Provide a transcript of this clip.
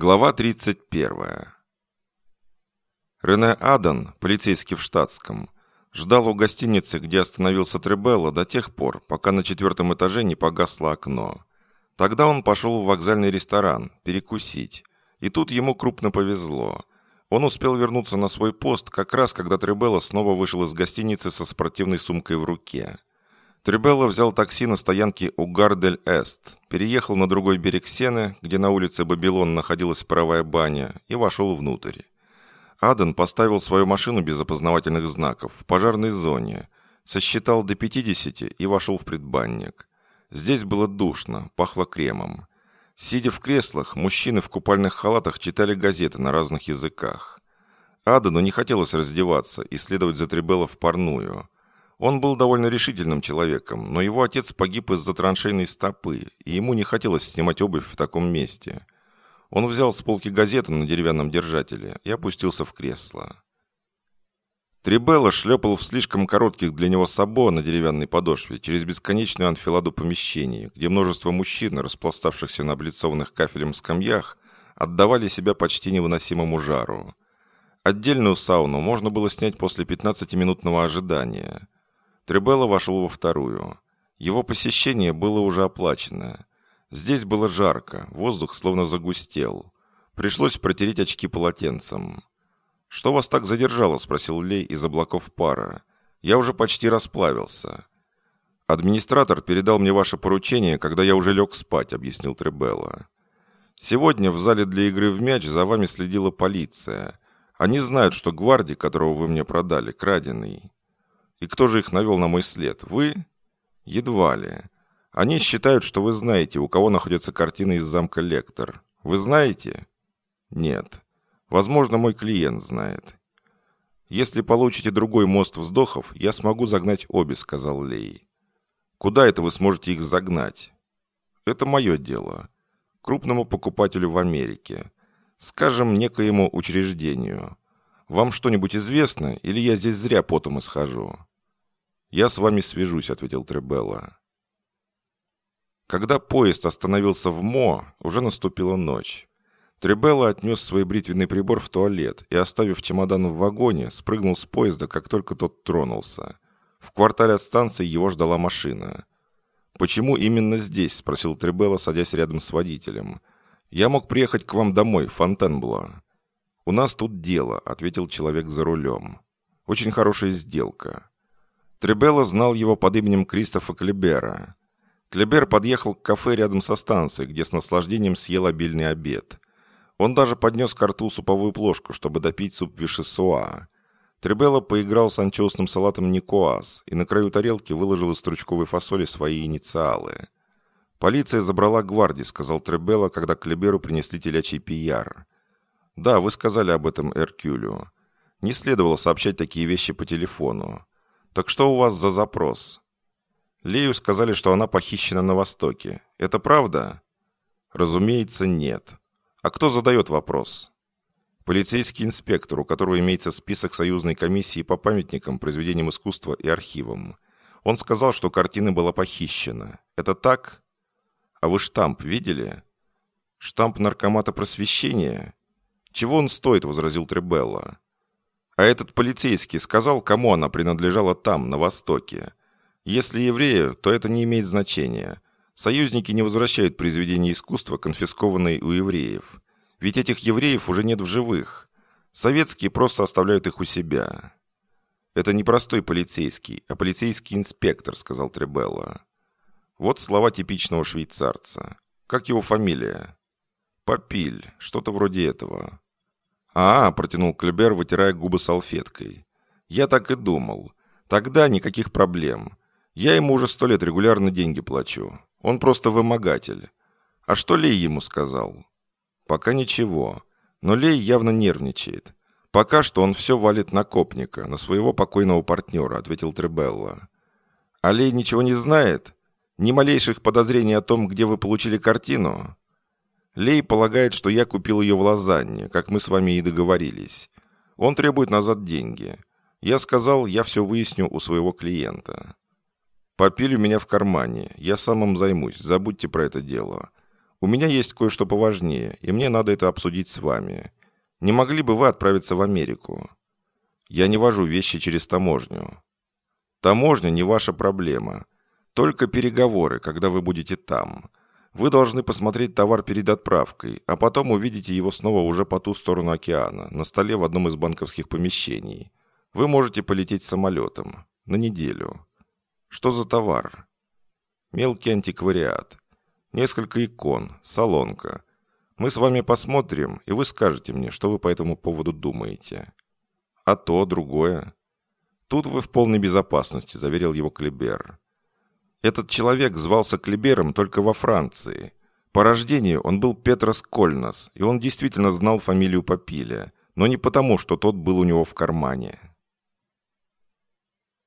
Глава 31. Рене Адан, полицейский в штатском, ждал у гостиницы, где остановился Требелло, до тех пор, пока на четвертом этаже не погасло окно. Тогда он пошел в вокзальный ресторан, перекусить. И тут ему крупно повезло. Он успел вернуться на свой пост, как раз когда Требелло снова вышел из гостиницы со спортивной сумкой в руке. Требелло взял такси на стоянке у Гардель-Эст, переехал на другой берег Сены, где на улице Бабилон находилась паровая баня, и вошел внутрь. Аден поставил свою машину без опознавательных знаков в пожарной зоне, сосчитал до 50 и вошел в предбанник. Здесь было душно, пахло кремом. Сидя в креслах, мужчины в купальных халатах читали газеты на разных языках. Адену не хотелось раздеваться и следовать за Требелло в парную – он был довольно решительным человеком, но его отец погиб из-за траншейной стопы, и ему не хотелось снимать обувь в таком месте. Он взял с полки газету на деревянном держателе и опустился в кресло. Трибелла шлепал в слишком коротких для него сабо на деревянной подошве через бесконечную анфиладу помещений, где множество мужчин, распластавшихся на облицованных кафелем скамьях, отдавали себя почти невыносимому жару. Отдельную сауну можно было снять после 15-минутного ожидания – Требелло вошел во вторую. Его посещение было уже оплачено. Здесь было жарко, воздух словно загустел. Пришлось протереть очки полотенцем. «Что вас так задержало?» – спросил Лей из облаков пара. «Я уже почти расплавился». «Администратор передал мне ваше поручение, когда я уже лег спать», – объяснил Требелло. «Сегодня в зале для игры в мяч за вами следила полиция. Они знают, что гвардии, которого вы мне продали, краденый. И кто же их навел на мой след? Вы? Едва ли. Они считают, что вы знаете, у кого находится картина из замка Лектор. Вы знаете? Нет. Возможно, мой клиент знает. Если получите другой мост вздохов, я смогу загнать обе, сказал Лей. Куда это вы сможете их загнать? Это мое дело. Крупному покупателю в Америке. Скажем, некоему учреждению. Вам что-нибудь известно, или я здесь зря потом исхожу?» «Я с вами свяжусь», — ответил Требелла. Когда поезд остановился в Мо, уже наступила ночь. Требелла отнес свой бритвенный прибор в туалет и, оставив чемодан в вагоне, спрыгнул с поезда, как только тот тронулся. В квартале от станции его ждала машина. «Почему именно здесь?» – спросил Требелла, садясь рядом с водителем. «Я мог приехать к вам домой, Фонтенбло». «У нас тут дело», – ответил человек за рулем. «Очень хорошая сделка». Требелло знал его под именем Кристофа Клебера. Клебер подъехал к кафе рядом со станцией, где с наслаждением съел обильный обед. Он даже поднес к рту суповую плошку, чтобы допить суп вишесуа. Требелло поиграл с анчоусным салатом Никоас и на краю тарелки выложил из стручковой фасоли свои инициалы. «Полиция забрала гвардии», — сказал Требелло, когда Клеберу принесли телячий пияр. «Да, вы сказали об этом Эркюлю. Не следовало сообщать такие вещи по телефону. «Так что у вас за запрос?» Лею сказали, что она похищена на Востоке. Это правда? Разумеется, нет. А кто задает вопрос? Полицейский инспектор, у которого имеется список союзной комиссии по памятникам, произведениям искусства и архивам. Он сказал, что картина была похищена. Это так? А вы штамп видели? Штамп наркомата просвещения? Чего он стоит, возразил Требелла. А этот полицейский сказал, кому она принадлежала там, на Востоке. Если еврею, то это не имеет значения. Союзники не возвращают произведения искусства, конфискованные у евреев. Ведь этих евреев уже нет в живых. Советские просто оставляют их у себя. «Это не простой полицейский, а полицейский инспектор», — сказал Требелла. Вот слова типичного швейцарца. Как его фамилия? Папиль, что-то вроде этого. «А, — протянул Клебер, вытирая губы салфеткой. «Я так и думал. Тогда никаких проблем. Я ему уже сто лет регулярно деньги плачу. Он просто вымогатель. А что Лей ему сказал?» «Пока ничего. Но Лей явно нервничает. Пока что он все валит на Копника, на своего покойного партнера», — ответил Требелла. «А Лей ничего не знает? Ни малейших подозрений о том, где вы получили картину?» Лей полагает, что я купил ее в Лозанне, как мы с вами и договорились. Он требует назад деньги. Я сказал, я все выясню у своего клиента. Попили у меня в кармане. Я сам им займусь. Забудьте про это дело. У меня есть кое-что поважнее, и мне надо это обсудить с вами. Не могли бы вы отправиться в Америку? Я не вожу вещи через таможню. Таможня не ваша проблема. Только переговоры, когда вы будете там. Вы должны посмотреть товар перед отправкой, а потом увидите его снова уже по ту сторону океана, на столе в одном из банковских помещений. Вы можете полететь самолетом. На неделю. Что за товар? Мелкий антиквариат. Несколько икон, салонка. Мы с вами посмотрим, и вы скажете мне, что вы по этому поводу думаете. А то, другое. Тут вы в полной безопасности, заверил его Клебер. Этот человек звался Клебером только во Франции. По рождению он был Петрос Кольнос, и он действительно знал фамилию Папиля, но не потому, что тот был у него в кармане.